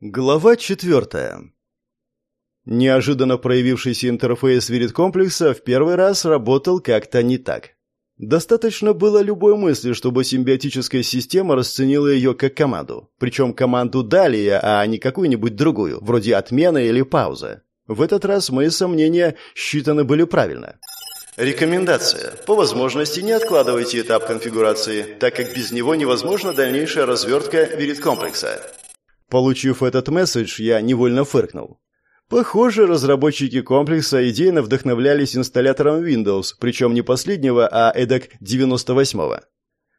Глава четвертая. Неожиданно проявившийся интерфейс Вирит-комплекса в первый раз работал как-то не так. Достаточно было любой мысли, чтобы симбиотическая система расценила ее как команду. Причем команду далее, а не какую-нибудь другую, вроде отмена или пауза. В этот раз мои сомнения считаны были правильно. Рекомендация. По возможности не откладывайте этап конфигурации, так как без него невозможна дальнейшая развертка Вирит-комплекса. Получив этот месседж, я невольно фыркнул. Похоже, разработчики комплекса идейно вдохновлялись инсталлятором Windows, причем не последнего, а эдак 98-го.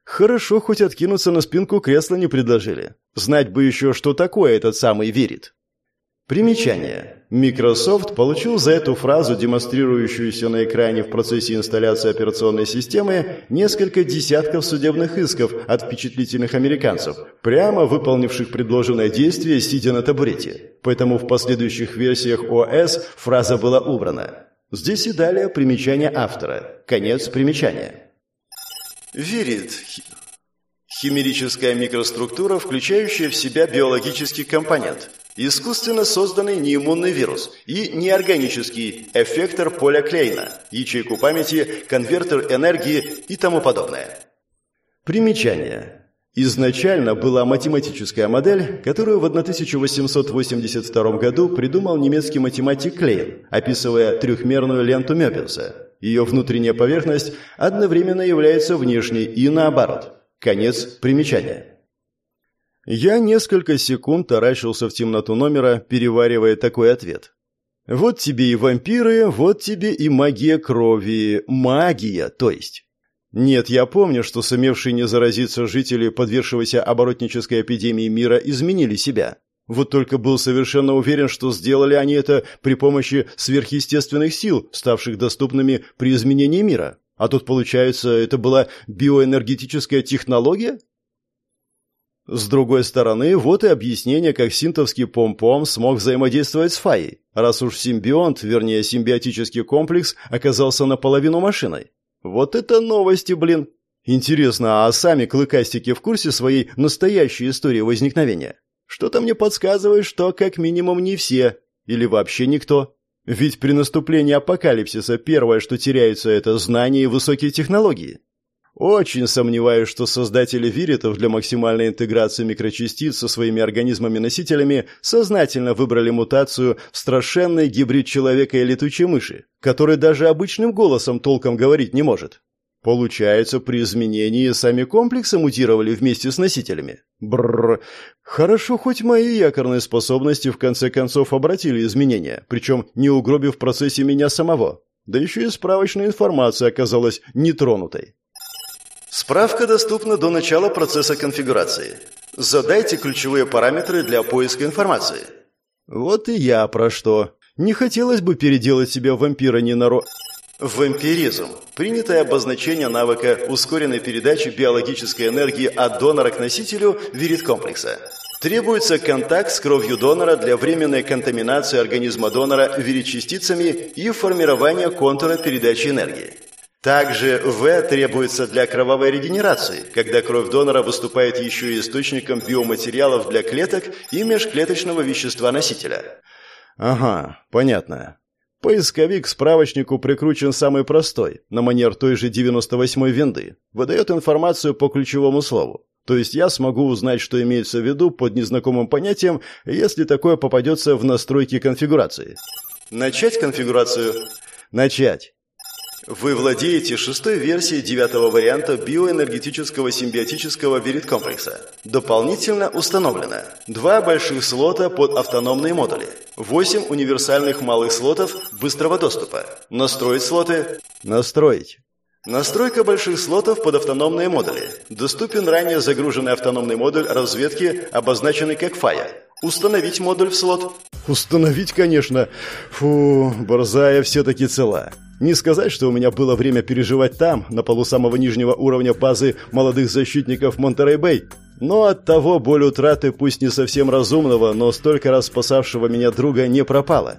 Хорошо, хоть откинуться на спинку кресла не предложили. Знать бы еще, что такое этот самый верит. Примечание. Microsoft получил за эту фразу, демонстрирующуюся на экране в процессе инсталляции операционной системы, несколько десятков судебных исков от впечатлительных американцев, прямо выполнивших предложенное действие, сидя на табурете. Поэтому в последующих версиях ОС фраза была убрана. Здесь и далее примечание автора. Конец примечания. Верит. Химерическая микроструктура, включающая в себя биологический компонент – искусственно созданный неиммунный вирус и неорганический эффектор поля Клейна, ячейку памяти, конвертер энергии и тому подобное. Примечание. Изначально была математическая модель, которую в 1882 году придумал немецкий математик Клейн, описывая трехмерную ленту Мёбиуса. Ее внутренняя поверхность одновременно является внешней и наоборот. Конец примечания. Я несколько секунд таращился в темноту номера, переваривая такой ответ. Вот тебе и вампиры, вот тебе и магия крови. Магия, то есть. Нет, я помню, что сумевшие не заразиться жители подвергшегося оборотнической эпидемии мира изменили себя. Вот только был совершенно уверен, что сделали они это при помощи сверхъестественных сил, ставших доступными при изменении мира. А тут, получается, это была биоэнергетическая технология? С другой стороны, вот и объяснение, как синтовский пом-пом смог взаимодействовать с Фаей, раз уж симбионт, вернее симбиотический комплекс, оказался наполовину машиной. Вот это новости, блин! Интересно, а сами клыкастики в курсе своей настоящей истории возникновения? Что-то мне подсказывает, что как минимум не все, или вообще никто. Ведь при наступлении апокалипсиса первое, что теряется, это знания и высокие технологии. Очень сомневаюсь, что создатели виритов для максимальной интеграции микрочастиц со своими организмами-носителями сознательно выбрали мутацию в страшенный гибрид человека и летучей мыши, который даже обычным голосом толком говорить не может. Получается, при изменении сами комплексы мутировали вместе с носителями. Бррр. Хорошо, хоть мои якорные способности в конце концов обратили изменения, причем не угробив в процессе меня самого. Да еще и справочная информация оказалась нетронутой. Справка доступна до начала процесса конфигурации. Задайте ключевые параметры для поиска информации. Вот и я про что. Не хотелось бы переделать себя вампира не наро... Вампиризм. Принятое обозначение навыка ускоренной передачи биологической энергии от донора к носителю вирит-комплекса. Требуется контакт с кровью донора для временной контаминации организма донора вирит-частицами и формирования контура передачи энергии. Также В требуется для кровавой регенерации, когда кровь донора выступает еще и источником биоматериалов для клеток и межклеточного вещества носителя. Ага, понятно. Поисковик к справочнику прикручен самый простой, на манер той же 98-й винды. Выдает информацию по ключевому слову. То есть я смогу узнать, что имеется в виду под незнакомым понятием, если такое попадется в настройки конфигурации. Начать конфигурацию? Начать. Вы владеете шестой версией девятого варианта биоэнергетического симбиотического вирит-комплекса. Дополнительно установлено два больших слота под автономные модули, восемь универсальных малых слотов быстрого доступа. Настроить слоты. Настроить. Настройка больших слотов под автономные модули. Доступен ранее загруженный автономный модуль разведки, обозначенный как ФАЯ. Установить модуль в слот. Установить, конечно. Фу, Борзая все-таки цела. Не сказать, что у меня было время переживать там, на полу самого нижнего уровня базы молодых защитников Монтерей-Бэй. Но от того боль утраты, пусть не совсем разумного, но столько раз спасавшего меня друга, не пропала.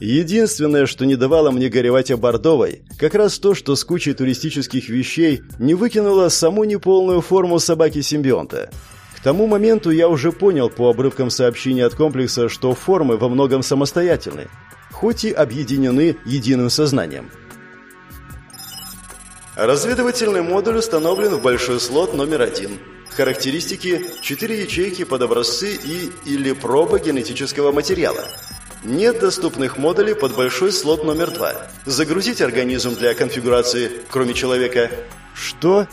Единственное, что не давало мне горевать о Бордовой, как раз то, что с кучей туристических вещей не выкинула саму неполную форму собаки-симбионта. К тому моменту я уже понял по обрывкам сообщений от комплекса, что формы во многом самостоятельны, хоть и объединены единым сознанием. Разведывательный модуль установлен в большой слот номер один. Характеристики – 4 ячейки под образцы и или проба генетического материала. Нет доступных модулей под большой слот номер два. Загрузить организм для конфигурации, кроме человека. Что?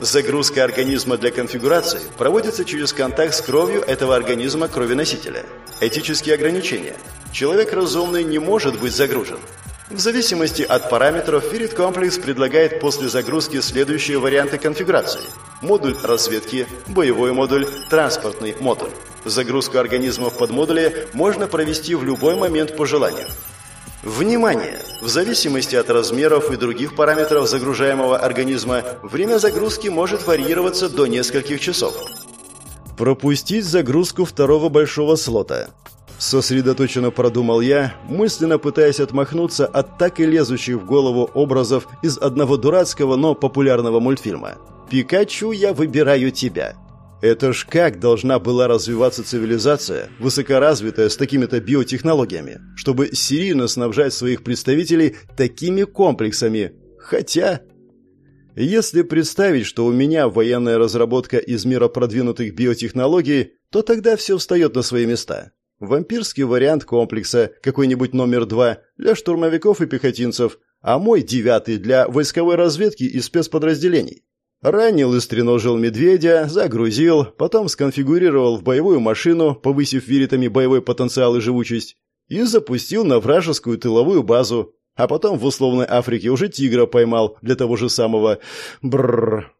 Загрузка организма для конфигурации проводится через контакт с кровью этого организма кровеносителя. Этические ограничения. Человек разумный не может быть загружен. В зависимости от параметров, Фирит комплекс предлагает после загрузки следующие варианты конфигурации. Модуль разведки, боевой модуль, транспортный модуль. Загрузку организмов под модули можно провести в любой момент по желанию. Внимание! В зависимости от размеров и других параметров загружаемого организма, время загрузки может варьироваться до нескольких часов. Пропустить загрузку второго большого слота. Сосредоточенно продумал я, мысленно пытаясь отмахнуться от так и лезущих в голову образов из одного дурацкого, но популярного мультфильма. «Пикачу, я выбираю тебя». Это ж как должна была развиваться цивилизация, высокоразвитая с такими-то биотехнологиями, чтобы серийно снабжать своих представителей такими комплексами? Хотя... Если представить, что у меня военная разработка из мира продвинутых биотехнологий, то тогда все встает на свои места. Вампирский вариант комплекса, какой-нибудь номер два, для штурмовиков и пехотинцев, а мой девятый для войсковой разведки и спецподразделений. Ранил и стреножил медведя, загрузил, потом сконфигурировал в боевую машину, повысив виритами боевой потенциал и живучесть, и запустил на вражескую тыловую базу, а потом в условной Африке уже тигра поймал для того же самого бррр.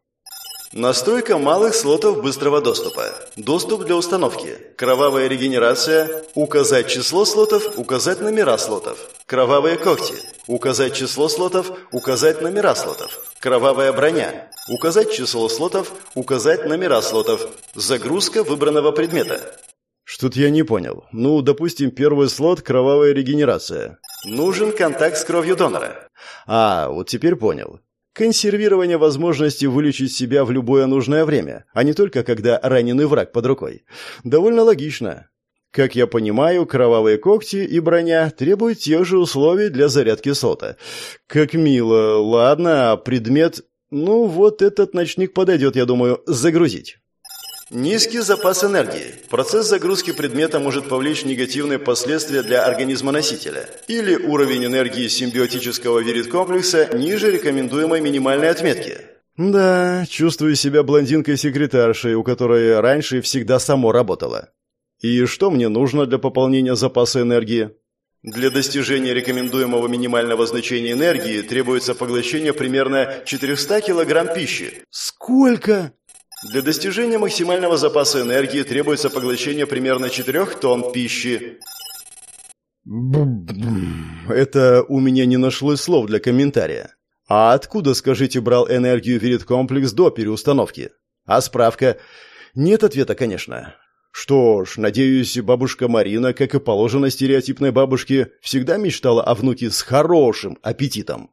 Настройка малых слотов быстрого доступа. Доступ для установки. Кровавая регенерация. Указать число слотов, указать номера слотов. Кровавые когти. Указать число слотов, указать номера слотов. Кровавая броня. Указать число слотов, указать номера слотов. Загрузка выбранного предмета. Что-то я не понял. Ну, допустим, первый слот – кровавая регенерация. Нужен контакт с кровью донора. А, вот теперь понял. Консервирование возможности вылечить себя в любое нужное время, а не только когда раненый враг под рукой. Довольно логично. Как я понимаю, кровавые когти и броня требуют тех же условий для зарядки сота. Как мило. Ладно, а предмет... Ну, вот этот ночник подойдет, я думаю, загрузить. Низкий запас энергии. Процесс загрузки предмета может повлечь негативные последствия для организма носителя. Или уровень энергии симбиотического вирит-комплекса ниже рекомендуемой минимальной отметки. Да, чувствую себя блондинкой-секретаршей, у которой раньше всегда само работало. И что мне нужно для пополнения запаса энергии? Для достижения рекомендуемого минимального значения энергии требуется поглощение примерно 400 кг пищи. Сколько? Для достижения максимального запаса энергии требуется поглощение примерно 4 тонн пищи. Это у меня не нашлось слов для комментария. А откуда, скажите, брал энергию Вирит-комплекс до переустановки? А справка? Нет ответа, конечно. Что ж, надеюсь, бабушка Марина, как и положено стереотипной бабушке, всегда мечтала о внуке с хорошим аппетитом.